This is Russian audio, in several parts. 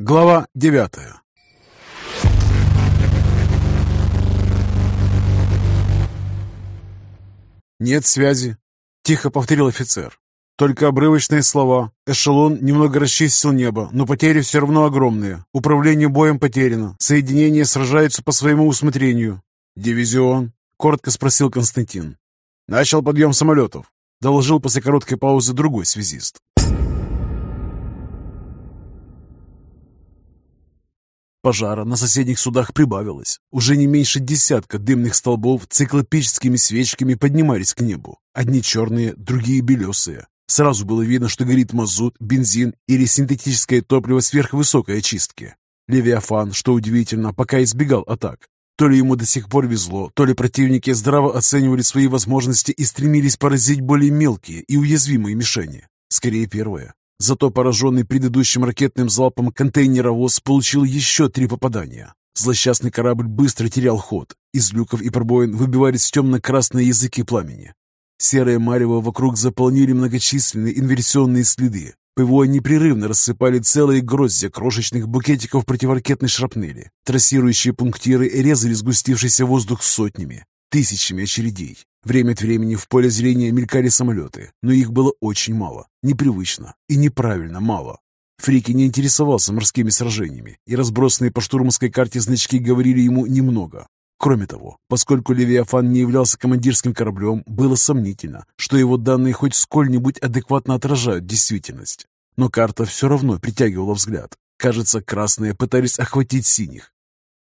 Глава девятая «Нет связи», — тихо повторил офицер. «Только обрывочные слова. Эшелон немного расчистил небо, но потери все равно огромные. Управление боем потеряно. Соединения сражаются по своему усмотрению». «Дивизион?» — коротко спросил Константин. «Начал подъем самолетов», — доложил после короткой паузы другой связист. Пожара на соседних судах прибавилось. Уже не меньше десятка дымных столбов циклопическими свечками поднимались к небу. Одни черные, другие белесые. Сразу было видно, что горит мазут, бензин или синтетическое топливо сверхвысокой очистки. Левиафан, что удивительно, пока избегал атак. То ли ему до сих пор везло, то ли противники здраво оценивали свои возможности и стремились поразить более мелкие и уязвимые мишени. Скорее первое. Зато пораженный предыдущим ракетным залпом контейнеровоз получил еще три попадания. Злосчастный корабль быстро терял ход. Из люков и пробоин выбивались темно-красные языки пламени. Серое марево вокруг заполнили многочисленные инверсионные следы. ПВО непрерывно рассыпали целые гроздья крошечных букетиков противоракетной шрапнели. Трассирующие пунктиры резали сгустившийся воздух сотнями, тысячами очередей. Время от времени в поле зрения мелькали самолеты, но их было очень мало, непривычно и неправильно мало. Фрики не интересовался морскими сражениями, и разбросанные по штурманской карте значки говорили ему немного. Кроме того, поскольку Левиафан не являлся командирским кораблем, было сомнительно, что его данные хоть сколь-нибудь адекватно отражают действительность. Но карта все равно притягивала взгляд. Кажется, красные пытались охватить синих,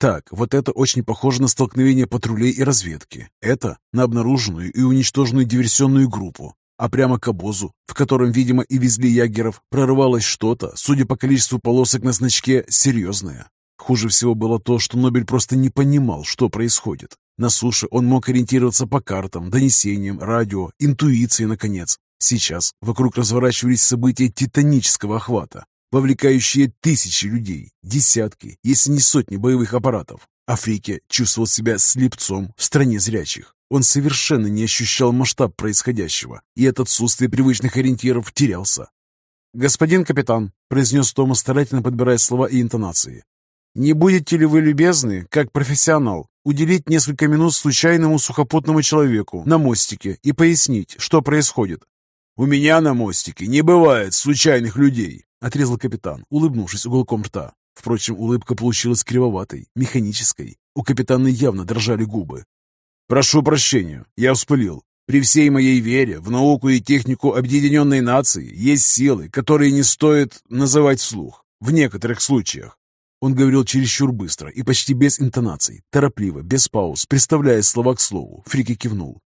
так, вот это очень похоже на столкновение патрулей и разведки. Это на обнаруженную и уничтоженную диверсионную группу. А прямо к обозу, в котором, видимо, и везли ягеров, прорывалось что-то, судя по количеству полосок на значке, серьезное. Хуже всего было то, что Нобель просто не понимал, что происходит. На суше он мог ориентироваться по картам, донесениям, радио, интуиции, наконец. Сейчас вокруг разворачивались события титанического охвата, вовлекающие тысячи людей, десятки, если не сотни боевых аппаратов. Африке чувствовал себя слепцом в стране зрячих. Он совершенно не ощущал масштаб происходящего, и от отсутствия привычных ориентиров терялся. «Господин капитан», — произнес Томас, старательно подбирая слова и интонации, «не будете ли вы любезны, как профессионал, уделить несколько минут случайному сухопутному человеку на мостике и пояснить, что происходит?» «У меня на мостике не бывает случайных людей», Отрезал капитан, улыбнувшись уголком рта. Впрочем, улыбка получилась кривоватой, механической. У капитана явно дрожали губы. «Прошу прощения, я вспылил. При всей моей вере в науку и технику объединенной нации есть силы, которые не стоит называть вслух. В некоторых случаях. Он говорил чересчур быстро и почти без интонаций, торопливо, без пауз, представляя слова к слову. Фрики кивнул.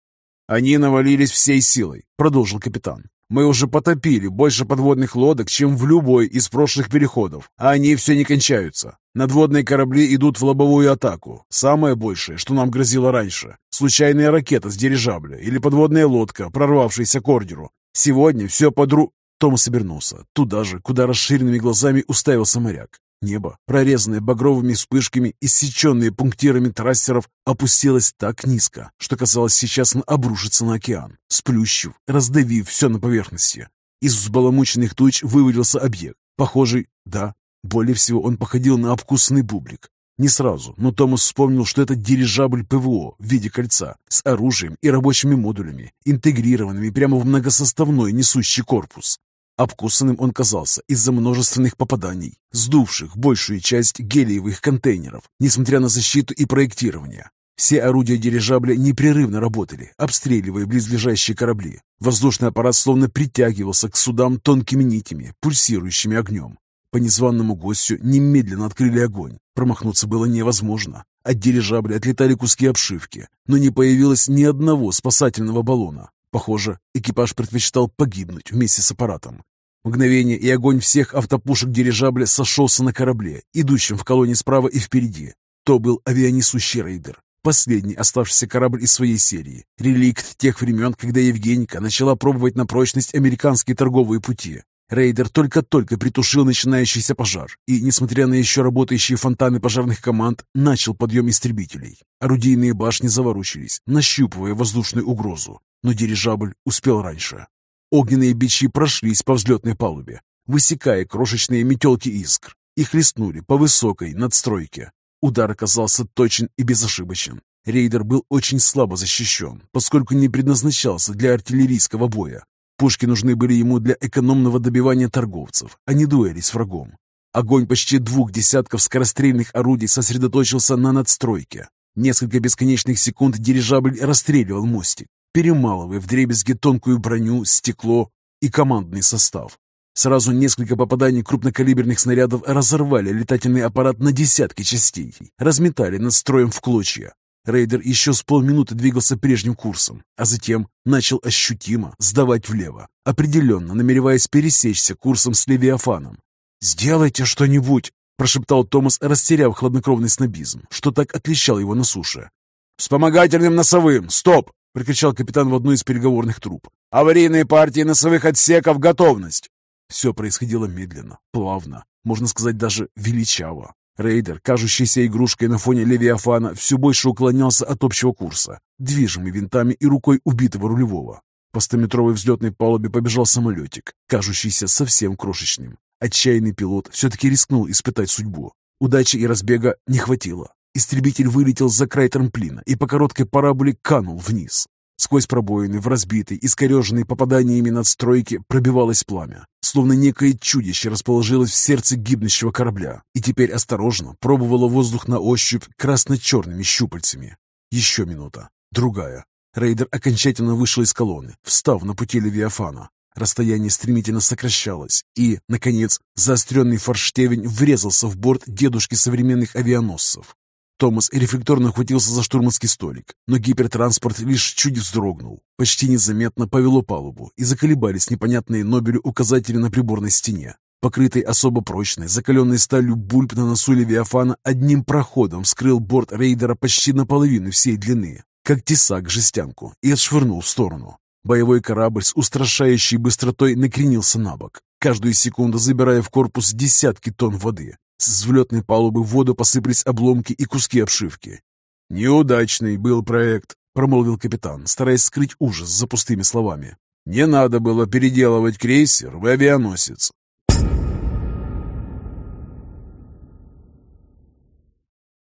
«Они навалились всей силой», — продолжил капитан. Мы уже потопили больше подводных лодок, чем в любой из прошлых переходов, а они все не кончаются. Надводные корабли идут в лобовую атаку. Самое большее, что нам грозило раньше – случайная ракета с дирижабля или подводная лодка, прорвавшаяся к ордеру. Сегодня все подру... Томас обернулся, туда же, куда расширенными глазами уставился моряк. Небо, прорезанное багровыми вспышками, иссеченное пунктирами трассеров, опустилось так низко, что казалось сейчас он обрушится на океан, сплющив, раздавив все на поверхности. Из взбаламученных туч вывалился объект, похожий, да, более всего он походил на обкусанный бублик. Не сразу, но Томас вспомнил, что это дирижабль ПВО в виде кольца с оружием и рабочими модулями, интегрированными прямо в многосоставной несущий корпус. Обкусанным он казался из-за множественных попаданий, сдувших большую часть гелиевых контейнеров, несмотря на защиту и проектирование. Все орудия дирижабля непрерывно работали, обстреливая близлежащие корабли. Воздушный аппарат словно притягивался к судам тонкими нитями, пульсирующими огнем. По незваному гостю немедленно открыли огонь. Промахнуться было невозможно. От дирижабля отлетали куски обшивки, но не появилось ни одного спасательного баллона. Похоже, экипаж предпочитал погибнуть вместе с аппаратом. Мгновение, и огонь всех автопушек дирижабля сошелся на корабле, идущем в колонне справа и впереди. То был авианесущий рейдер, последний оставшийся корабль из своей серии, реликт тех времен, когда Евгеника начала пробовать на прочность американские торговые пути. Рейдер только-только притушил начинающийся пожар и, несмотря на еще работающие фонтаны пожарных команд, начал подъем истребителей. Орудийные башни заворочились, нащупывая воздушную угрозу но дирижабль успел раньше. Огненные бичи прошлись по взлетной палубе, высекая крошечные метелки искр. и хлестнули по высокой надстройке. Удар оказался точен и безошибочен. Рейдер был очень слабо защищен, поскольку не предназначался для артиллерийского боя. Пушки нужны были ему для экономного добивания торговцев, а не дуэли с врагом. Огонь почти двух десятков скорострельных орудий сосредоточился на надстройке. Несколько бесконечных секунд дирижабль расстреливал мостик, перемалывая в дребезги тонкую броню, стекло и командный состав. Сразу несколько попаданий крупнокалиберных снарядов разорвали летательный аппарат на десятки частей, разметали над строем в клочья. Рейдер еще с полминуты двигался прежним курсом, а затем начал ощутимо сдавать влево, определенно намереваясь пересечься курсом с Левиафаном. «Сделайте что-нибудь!» – прошептал Томас, растеряв хладнокровный снобизм, что так отличал его на суше. «Вспомогательным носовым! Стоп!» – прикричал капитан в одну из переговорных труб. «Аварийные партии носовых отсеков готовность!» Все происходило медленно, плавно, можно сказать даже величаво. Рейдер, кажущийся игрушкой на фоне Левиафана, все больше уклонялся от общего курса, движимый винтами и рукой убитого рулевого. По стометровой взлетной палубе побежал самолетик, кажущийся совсем крошечным. Отчаянный пилот все-таки рискнул испытать судьбу. Удачи и разбега не хватило. Истребитель вылетел за край трамплина и по короткой параболе канул вниз. Сквозь пробоины в разбитой, искореженной попаданиями надстройки пробивалось пламя, словно некое чудище расположилось в сердце гибнущего корабля и теперь осторожно пробовало воздух на ощупь красно-черными щупальцами. Еще минута, другая. Рейдер окончательно вышел из колонны, встав на пути Левиафана. Расстояние стремительно сокращалось, и, наконец, заостренный форштевень врезался в борт дедушки современных авианосцев. Томас рефлекторно ухватился за штурманский столик, но гипертранспорт лишь чуть вздрогнул. Почти незаметно повело палубу, и заколебались непонятные Нобелю указатели на приборной стене. Покрытый особо прочной, закаленной сталью бульб на носу Левиафана одним проходом скрыл борт рейдера почти наполовину всей длины, как тесак жестянку, и отшвырнул в сторону. Боевой корабль с устрашающей быстротой накренился на бок, каждую секунду забирая в корпус десятки тонн воды. С взлетной палубы в воду посыпались обломки и куски обшивки. «Неудачный был проект», — промолвил капитан, стараясь скрыть ужас за пустыми словами. «Не надо было переделывать крейсер в авианосец».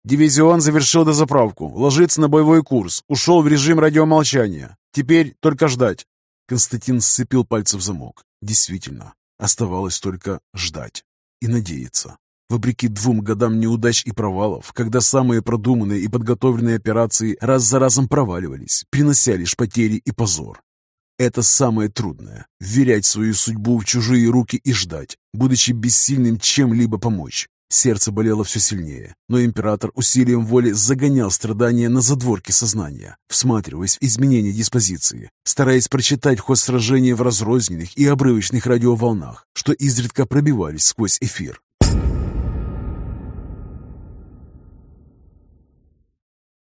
Дивизион завершил дозаправку, ложится на боевой курс, ушел в режим радиомолчания. Теперь только ждать. Константин сцепил пальцы в замок. Действительно, оставалось только ждать и надеяться. Вопреки двум годам неудач и провалов, когда самые продуманные и подготовленные операции раз за разом проваливались, принося лишь потери и позор. Это самое трудное – вверять свою судьбу в чужие руки и ждать, будучи бессильным чем-либо помочь. Сердце болело все сильнее, но император усилием воли загонял страдания на задворки сознания, всматриваясь в изменения диспозиции, стараясь прочитать ход сражения в разрозненных и обрывочных радиоволнах, что изредка пробивались сквозь эфир.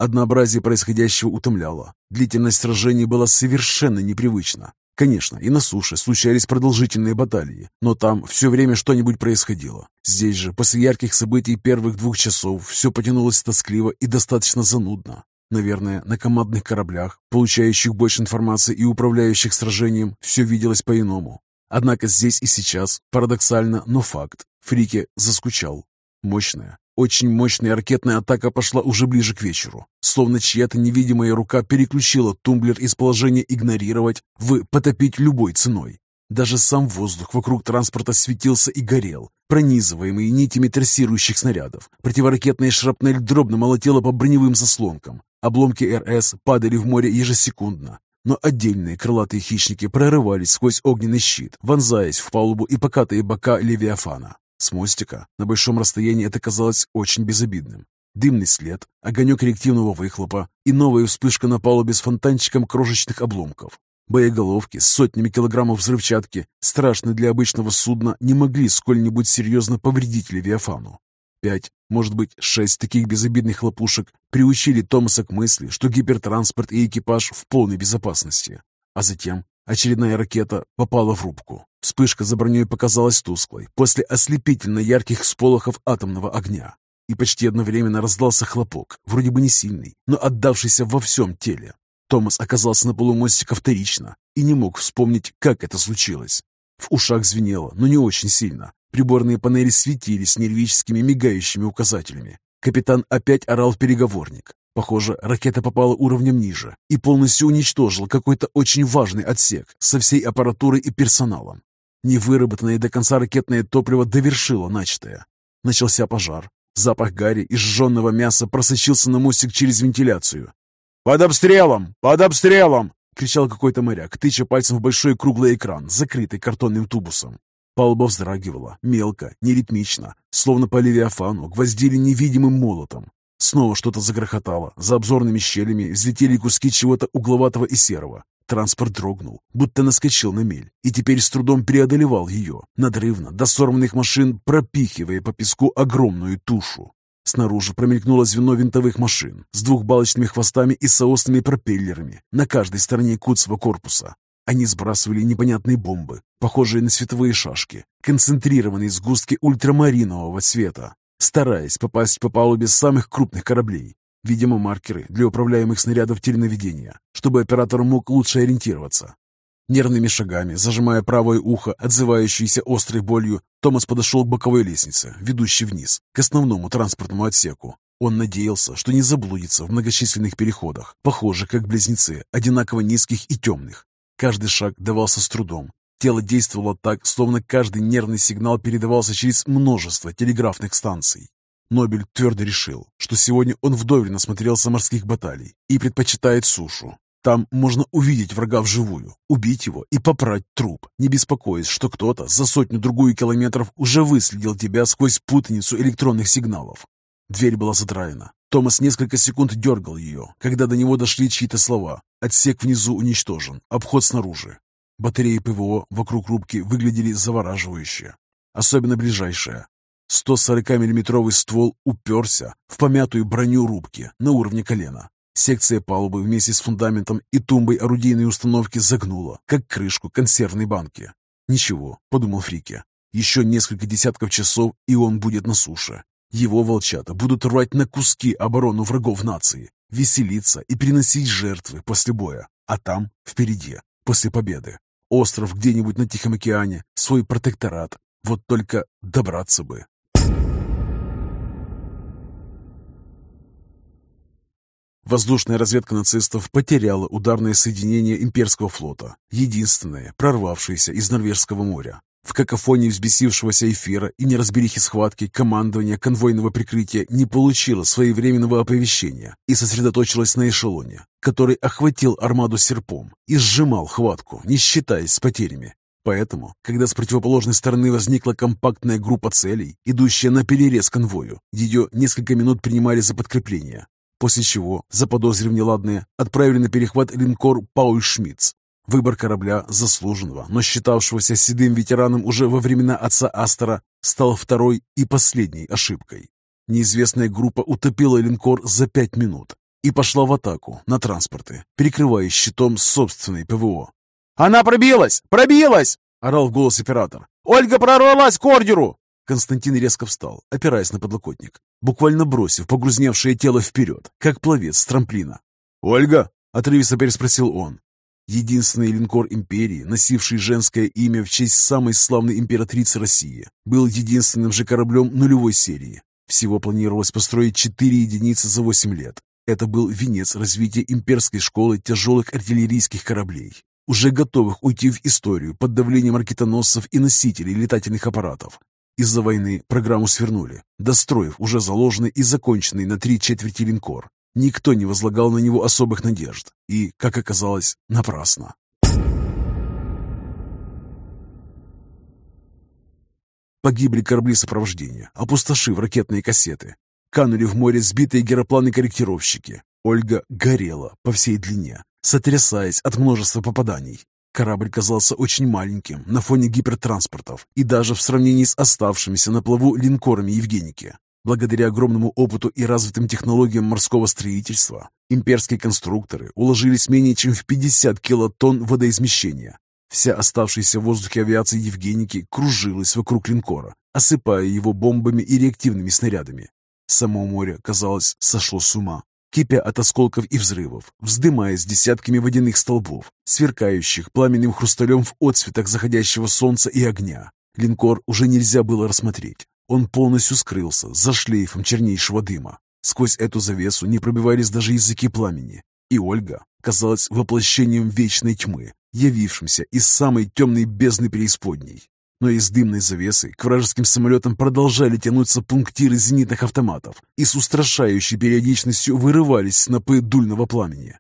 Однообразие происходящего утомляло. Длительность сражений была совершенно непривычна. Конечно, и на суше случались продолжительные баталии, но там все время что-нибудь происходило. Здесь же, после ярких событий первых двух часов, все потянулось тоскливо и достаточно занудно. Наверное, на командных кораблях, получающих больше информации и управляющих сражением, все виделось по-иному. Однако здесь и сейчас, парадоксально, но факт, Фрике заскучал. Мощная, очень мощная ракетная атака пошла уже ближе к вечеру, словно чья-то невидимая рука переключила тумблер из положения «игнорировать» в «потопить любой ценой». Даже сам воздух вокруг транспорта светился и горел, пронизываемый нитями трассирующих снарядов. Противоракетная шрапнель дробно молотела по броневым заслонкам. Обломки РС падали в море ежесекундно. Но отдельные крылатые хищники прорывались сквозь огненный щит, вонзаясь в палубу и покатые бока Левиафана. С мостика на большом расстоянии это казалось очень безобидным. Дымный след, огонек реактивного выхлопа и новая вспышка на палубе с фонтанчиком крошечных обломков. Боеголовки с сотнями килограммов взрывчатки, страшные для обычного судна, не могли сколь-нибудь серьезно повредить Левиафану. Пять, может быть, шесть таких безобидных хлопушек приучили Томаса к мысли, что гипертранспорт и экипаж в полной безопасности. А затем очередная ракета попала в рубку. Вспышка за броней показалась тусклой после ослепительно ярких всполохов атомного огня. И почти одновременно раздался хлопок, вроде бы не сильный, но отдавшийся во всем теле. Томас оказался на полумостика вторично и не мог вспомнить, как это случилось. В ушах звенело, но не очень сильно. Приборные панели светились нервическими мигающими указателями. Капитан опять орал в переговорник. Похоже, ракета попала уровнем ниже и полностью уничтожила какой-то очень важный отсек со всей аппаратурой и персоналом. Невыработанное до конца ракетное топливо довершило начатое. Начался пожар. Запах гари и сжженного мяса просочился на мостик через вентиляцию. «Под обстрелом! Под обстрелом!» — кричал какой-то моряк, тыча пальцем в большой круглый экран, закрытый картонным тубусом. Палуба вздрагивала, мелко, неритмично, словно по левиафану гвоздили невидимым молотом. Снова что-то загрохотало, за обзорными щелями взлетели куски чего-то угловатого и серого. Транспорт дрогнул, будто наскочил на мель, и теперь с трудом преодолевал ее, надрывно, до сорванных машин, пропихивая по песку огромную тушу. Снаружи промелькнуло звено винтовых машин с двухбалочными хвостами и соосными пропеллерами на каждой стороне куцого корпуса. Они сбрасывали непонятные бомбы, похожие на световые шашки, концентрированные сгустки ультрамаринового цвета, стараясь попасть по палубе самых крупных кораблей. Видимо, маркеры для управляемых снарядов теленаведения, чтобы оператор мог лучше ориентироваться. Нервными шагами, зажимая правое ухо, отзывающееся острой болью, Томас подошел к боковой лестнице, ведущей вниз, к основному транспортному отсеку. Он надеялся, что не заблудится в многочисленных переходах, похожих как близнецы, одинаково низких и темных. Каждый шаг давался с трудом. Тело действовало так, словно каждый нервный сигнал передавался через множество телеграфных станций. Нобель твердо решил, что сегодня он вдоволь насмотрелся морских баталий и предпочитает сушу. Там можно увидеть врага вживую, убить его и попрать труп, не беспокоясь, что кто-то за сотню-другую километров уже выследил тебя сквозь путаницу электронных сигналов. Дверь была задраена. Томас несколько секунд дергал ее, когда до него дошли чьи-то слова. Отсек внизу уничтожен, обход снаружи. Батареи ПВО вокруг рубки выглядели завораживающе. Особенно ближайшая, 140-миллиметровый ствол уперся в помятую броню рубки на уровне колена. Секция палубы вместе с фундаментом и тумбой орудийной установки загнула, как крышку консервной банки. «Ничего», — подумал Фрике, — «еще несколько десятков часов, и он будет на суше. Его волчата будут рвать на куски оборону врагов нации, веселиться и приносить жертвы после боя, а там, впереди, после победы, остров где-нибудь на Тихом океане, свой протекторат. Вот только добраться бы. Воздушная разведка нацистов потеряла ударное соединение имперского флота, единственное, прорвавшееся из Норвежского моря. В какофонии взбесившегося эфира и неразберихи схватки командование конвойного прикрытия не получило своевременного оповещения и сосредоточилось на эшелоне, который охватил армаду серпом и сжимал хватку, не считаясь с потерями. Поэтому, когда с противоположной стороны возникла компактная группа целей, идущая на перерез конвою, ее несколько минут принимали за подкрепление, после чего, заподозрив неладное, отправили на перехват линкор «Пауль Шмидц». Выбор корабля, заслуженного, но считавшегося седым ветераном уже во времена отца Астера, стал второй и последней ошибкой. Неизвестная группа утопила линкор за пять минут и пошла в атаку на транспорты, перекрывая щитом собственной ПВО. «Она пробилась! Пробилась!» — орал в голос оператор. «Ольга прорвалась к ордеру!» Константин резко встал, опираясь на подлокотник, буквально бросив погрузневшее тело вперед, как пловец с трамплина. «Ольга?» — отрывисто переспросил он. Единственный линкор империи, носивший женское имя в честь самой славной императрицы России, был единственным же кораблем нулевой серии. Всего планировалось построить четыре единицы за восемь лет. Это был венец развития имперской школы тяжелых артиллерийских кораблей, уже готовых уйти в историю под давлением ракетоносцев и носителей летательных аппаратов. Из-за войны программу свернули, достроив уже заложенный и законченный на три четверти линкор. Никто не возлагал на него особых надежд, и, как оказалось, напрасно. Погибли корабли сопровождения, опустошив ракетные кассеты. Канули в море сбитые геропланы-корректировщики. Ольга горела по всей длине, сотрясаясь от множества попаданий. Корабль казался очень маленьким на фоне гипертранспортов и даже в сравнении с оставшимися на плаву линкорами Евгеники. Благодаря огромному опыту и развитым технологиям морского строительства, имперские конструкторы уложились менее чем в 50 килотонн водоизмещения. Вся оставшаяся в воздухе авиация Евгеники кружилась вокруг линкора, осыпая его бомбами и реактивными снарядами. Само море, казалось, сошло с ума кипя от осколков и взрывов, вздымаясь десятками водяных столбов, сверкающих пламенным хрусталем в отцветах заходящего солнца и огня. Линкор уже нельзя было рассмотреть. Он полностью скрылся за шлейфом чернейшего дыма. Сквозь эту завесу не пробивались даже языки пламени. И Ольга казалась воплощением вечной тьмы, явившимся из самой темной бездны преисподней. Но из дымной завесы к вражеским самолетам продолжали тянуться пунктиры зенитных автоматов и с устрашающей периодичностью вырывались снопы дульного пламени.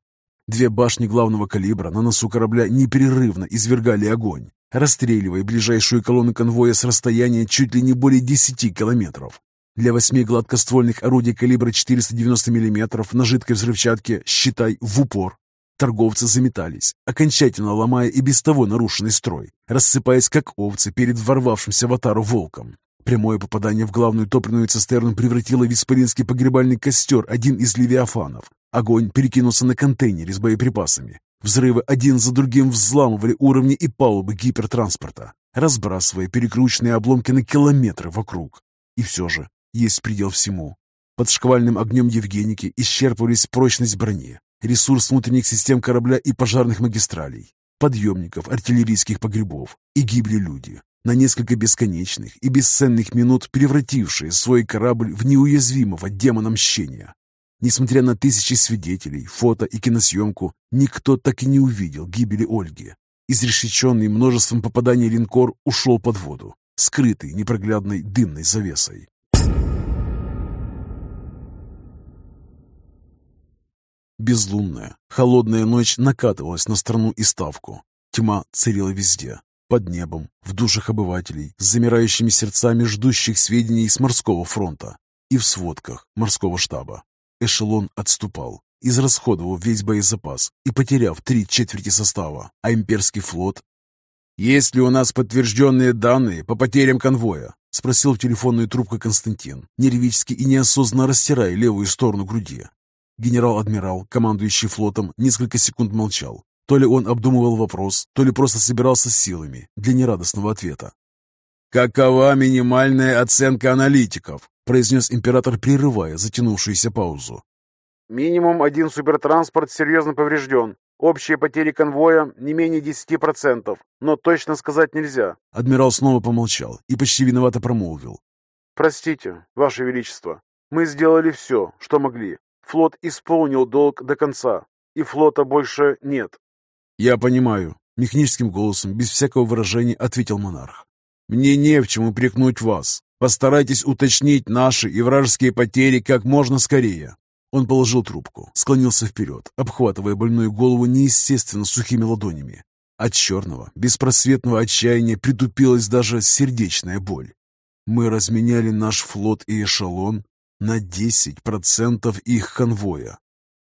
Две башни главного калибра на носу корабля непрерывно извергали огонь, расстреливая ближайшую колонну конвоя с расстояния чуть ли не более 10 километров. Для восьми гладкоствольных орудий калибра 490 мм на жидкой взрывчатке, считай, в упор. Торговцы заметались, окончательно ломая и без того нарушенный строй, рассыпаясь как овцы перед ворвавшимся в атару волком. Прямое попадание в главную топливную цистерну превратило в исполинский погребальный костер один из левиафанов. Огонь перекинулся на контейнере с боеприпасами. Взрывы один за другим взламывали уровни и палубы гипертранспорта, разбрасывая перекрученные обломки на километры вокруг. И все же есть предел всему. Под шквальным огнем Евгеники исчерпывались прочность брони, ресурс внутренних систем корабля и пожарных магистралей, подъемников, артиллерийских погребов, и гибли люди, на несколько бесконечных и бесценных минут превратившие свой корабль в неуязвимого демона мщения. Несмотря на тысячи свидетелей, фото и киносъемку, никто так и не увидел гибели Ольги. Изрешеченный множеством попаданий линкор ушел под воду, скрытый непроглядной дымной завесой. Безлунная, холодная ночь накатывалась на страну и ставку. Тьма царила везде. Под небом, в душах обывателей, с замирающими сердцами ждущих сведений с морского фронта и в сводках морского штаба. Эшелон отступал, израсходовав весь боезапас и потеряв три четверти состава, а имперский флот... «Есть ли у нас подтвержденные данные по потерям конвоя?» — спросил в телефонную трубку Константин, нервически и неосознанно растирая левую сторону груди. Генерал-адмирал, командующий флотом, несколько секунд молчал. То ли он обдумывал вопрос, то ли просто собирался с силами для нерадостного ответа. «Какова минимальная оценка аналитиков?» произнес император, прерывая затянувшуюся паузу. «Минимум один супертранспорт серьезно поврежден. Общие потери конвоя не менее 10%, но точно сказать нельзя». Адмирал снова помолчал и почти виновато промолвил. «Простите, Ваше Величество, мы сделали все, что могли. Флот исполнил долг до конца, и флота больше нет. «Я понимаю», — механическим голосом, без всякого выражения, ответил монарх. «Мне не в чем упрекнуть вас. Постарайтесь уточнить наши и вражеские потери как можно скорее». Он положил трубку, склонился вперед, обхватывая больную голову неестественно сухими ладонями. От черного, беспросветного отчаяния притупилась даже сердечная боль. Мы разменяли наш флот и эшелон на 10% их конвоя.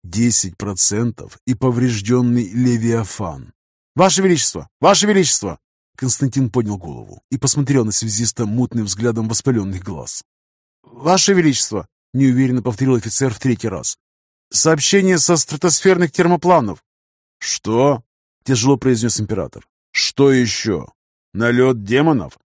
10% и поврежденный Левиафан. «Ваше Величество! Ваше Величество!» Константин поднял голову и посмотрел на связиста мутным взглядом воспаленных глаз. «Ваше Величество!» — неуверенно повторил офицер в третий раз. «Сообщение со стратосферных термопланов». «Что?» — тяжело произнес император. «Что еще? Налет демонов?»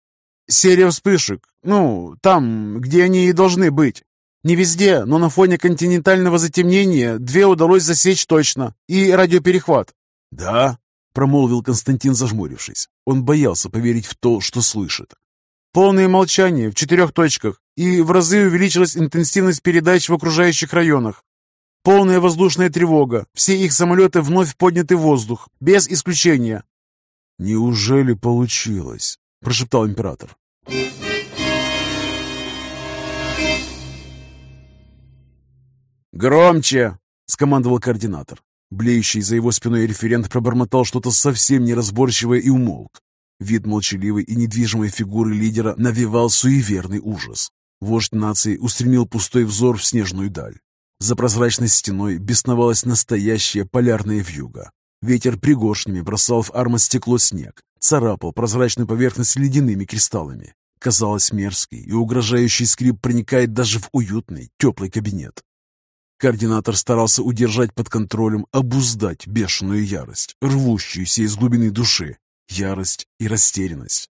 «Серия вспышек. Ну, там, где они и должны быть. Не везде, но на фоне континентального затемнения две удалось засечь точно. И радиоперехват. «Да?» — промолвил Константин, зажмурившись. Он боялся поверить в то, что слышит. «Полное молчание в четырех точках, и в разы увеличилась интенсивность передач в окружающих районах. Полная воздушная тревога. Все их самолеты вновь подняты в воздух, без исключения». «Неужели получилось?» — прошептал император. «Громче!» — скомандовал координатор. Блеющий за его спиной референт пробормотал что-то совсем неразборчивое и умолк. Вид молчаливой и недвижимой фигуры лидера навевал суеверный ужас. Вождь нации устремил пустой взор в снежную даль. За прозрачной стеной бесновалась настоящая полярная вьюга. Ветер пригоршнями бросал в армостекло снег, царапал прозрачную поверхность ледяными кристаллами. Казалось, мерзкий и угрожающий скрип проникает даже в уютный, теплый кабинет. Координатор старался удержать под контролем, обуздать бешеную ярость, рвущуюся из глубины души, ярость и растерянность.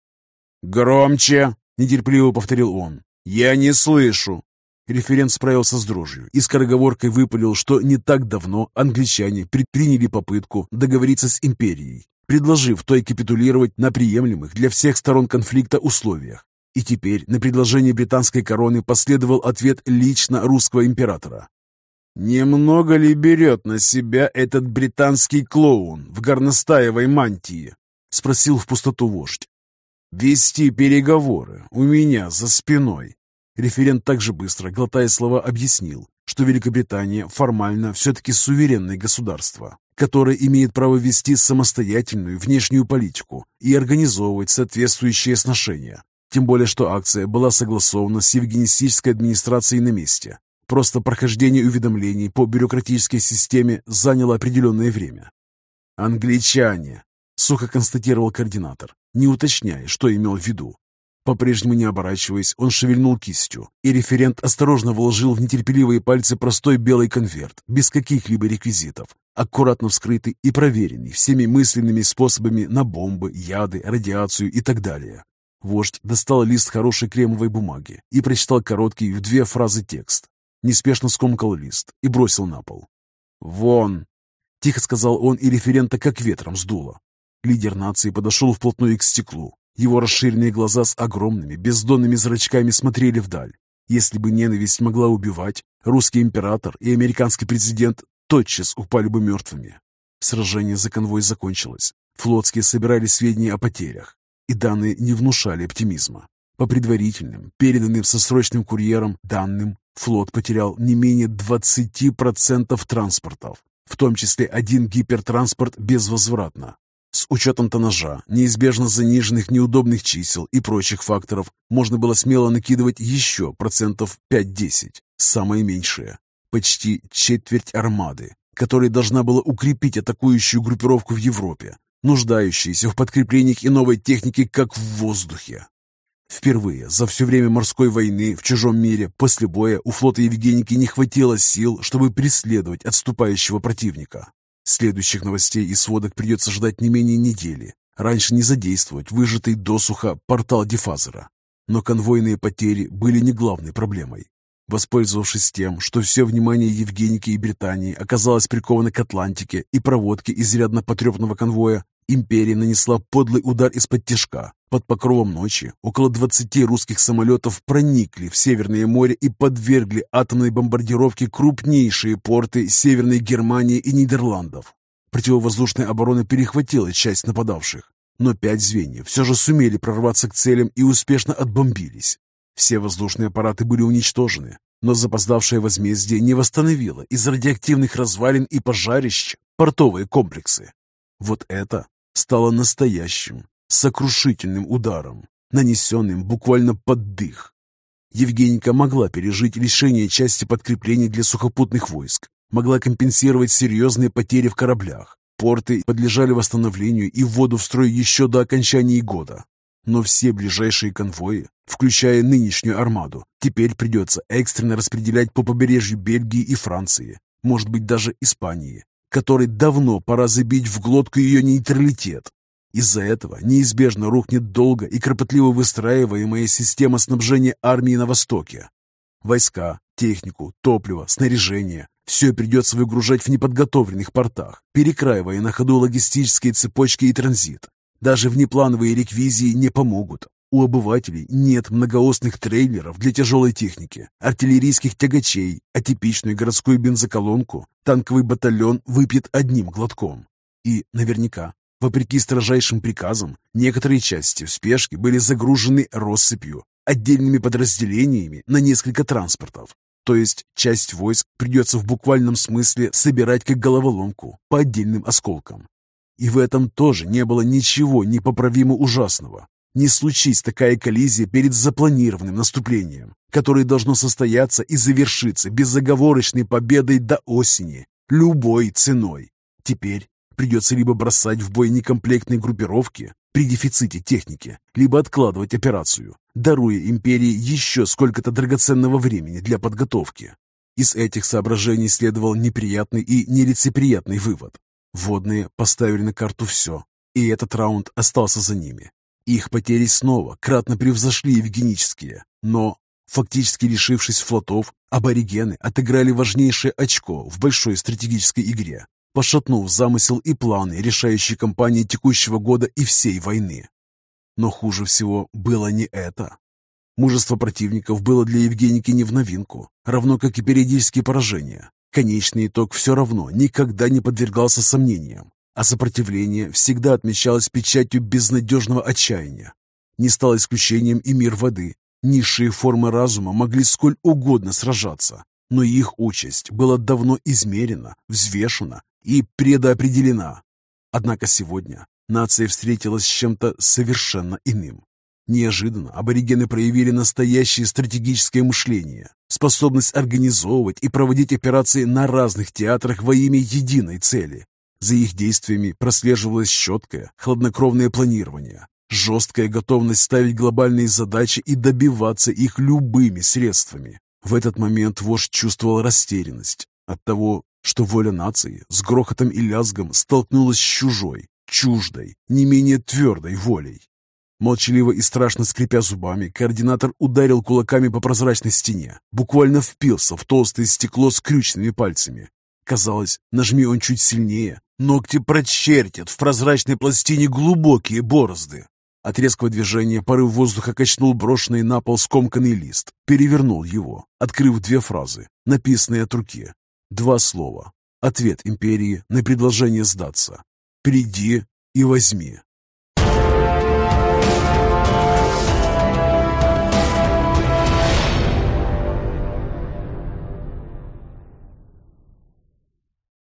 «Громче!» — нетерпеливо повторил он. «Я не слышу!» Референт справился с дрожью и скороговоркой выпалил, что не так давно англичане предприняли попытку договориться с империей, предложив той капитулировать на приемлемых для всех сторон конфликта условиях. И теперь на предложение британской короны последовал ответ лично русского императора. «Немного ли берет на себя этот британский клоун в горностаевой мантии?» — спросил в пустоту вождь. «Вести переговоры у меня за спиной». Референт также быстро, глотая слова, объяснил, что Великобритания формально все-таки суверенное государство, которое имеет право вести самостоятельную внешнюю политику и организовывать соответствующие сношения. Тем более, что акция была согласована с евгенистической администрацией на месте, Просто прохождение уведомлений по бюрократической системе заняло определенное время. «Англичане», — сухо констатировал координатор, не уточняя, что имел в виду. По-прежнему не оборачиваясь, он шевельнул кистью, и референт осторожно вложил в нетерпеливые пальцы простой белый конверт, без каких-либо реквизитов, аккуратно вскрытый и проверенный всеми мысленными способами на бомбы, яды, радиацию и так далее. Вождь достал лист хорошей кремовой бумаги и прочитал короткий в две фразы текст неспешно скомкал лист и бросил на пол. «Вон!» — тихо сказал он, и референта как ветром сдуло. Лидер нации подошел вплотную к стеклу. Его расширенные глаза с огромными бездонными зрачками смотрели вдаль. Если бы ненависть могла убивать, русский император и американский президент тотчас упали бы мертвыми. Сражение за конвой закончилось. Флотские собирали сведения о потерях, и данные не внушали оптимизма. По предварительным, переданным со срочным курьером данным, Флот потерял не менее 20% транспортов, в том числе один гипертранспорт безвозвратно. С учетом тоннажа, неизбежно заниженных неудобных чисел и прочих факторов, можно было смело накидывать еще процентов 5-10, самое меньшее. Почти четверть армады, которая должна была укрепить атакующую группировку в Европе, нуждающиеся в подкреплениях и новой технике как в воздухе. Впервые за все время морской войны в чужом мире после боя у флота Евгеники не хватило сил, чтобы преследовать отступающего противника. Следующих новостей и сводок придется ждать не менее недели. Раньше не задействовать выжатый досуха портал дефазера. Но конвойные потери были не главной проблемой. Воспользовавшись тем, что все внимание Евгеники и Британии оказалось приковано к Атлантике и проводке изрядно потрепанного конвоя, империя нанесла подлый удар из-под тяжка. Под покровом ночи около 20 русских самолетов проникли в Северное море и подвергли атомной бомбардировке крупнейшие порты Северной Германии и Нидерландов. Противовоздушная оборона перехватила часть нападавших, но пять звеньев все же сумели прорваться к целям и успешно отбомбились. Все воздушные аппараты были уничтожены, но запоздавшее возмездие не восстановило из радиоактивных развалин и пожарищ портовые комплексы. Вот это стало настоящим, сокрушительным ударом, нанесенным буквально под дых. Евгеника могла пережить лишение части подкреплений для сухопутных войск, могла компенсировать серьезные потери в кораблях. Порты подлежали восстановлению и вводу в строй еще до окончания года. Но все ближайшие конвои, включая нынешнюю армаду, теперь придется экстренно распределять по побережью Бельгии и Франции, может быть даже Испании, которой давно пора забить в глотку ее нейтралитет. Из-за этого неизбежно рухнет долго и кропотливо выстраиваемая система снабжения армии на Востоке. Войска, технику, топливо, снаряжение – все придется выгружать в неподготовленных портах, перекраивая на ходу логистические цепочки и транзит. Даже внеплановые реквизии не помогут. У обывателей нет многоосных трейлеров для тяжелой техники, артиллерийских тягачей, а типичную городскую бензоколонку танковый батальон выпьет одним глотком. И наверняка, вопреки строжайшим приказам, некоторые части в спешке были загружены россыпью, отдельными подразделениями на несколько транспортов. То есть часть войск придется в буквальном смысле собирать как головоломку по отдельным осколкам. И в этом тоже не было ничего непоправимо ужасного. Не случись такая коллизия перед запланированным наступлением, которое должно состояться и завершиться безоговорочной победой до осени, любой ценой. Теперь придется либо бросать в бой некомплектные группировки при дефиците техники, либо откладывать операцию, даруя империи еще сколько-то драгоценного времени для подготовки. Из этих соображений следовал неприятный и нелицеприятный вывод. Водные поставили на карту все, и этот раунд остался за ними. Их потери снова кратно превзошли евгенические, но, фактически лишившись флотов, аборигены отыграли важнейшее очко в большой стратегической игре. пошатнув замысел и планы решающей кампании текущего года и всей войны. Но хуже всего было не это. Мужество противников было для Евгеники не в новинку, равно как и периодические поражения. Конечный итог все равно никогда не подвергался сомнениям, а сопротивление всегда отмечалось печатью безнадежного отчаяния. Не стал исключением и мир воды. Низшие формы разума могли сколь угодно сражаться, но их участь была давно измерена, взвешена и предопределена. Однако сегодня нация встретилась с чем-то совершенно иным. Неожиданно аборигены проявили настоящее стратегическое мышление, способность организовывать и проводить операции на разных театрах во имя единой цели. За их действиями прослеживалось четкое, хладнокровное планирование, жесткая готовность ставить глобальные задачи и добиваться их любыми средствами. В этот момент вождь чувствовал растерянность от того, что воля нации с грохотом и лязгом столкнулась с чужой, чуждой, не менее твердой волей. Молчаливо и страшно скрипя зубами, координатор ударил кулаками по прозрачной стене, буквально впился в толстое стекло с крючными пальцами. Казалось, нажми он чуть сильнее, ногти прочертят в прозрачной пластине глубокие борозды. От резкого движения порыв воздуха качнул брошенный на пол скомканный лист, перевернул его, открыв две фразы, написанные от руки. Два слова. Ответ империи на предложение сдаться. «Приди и возьми».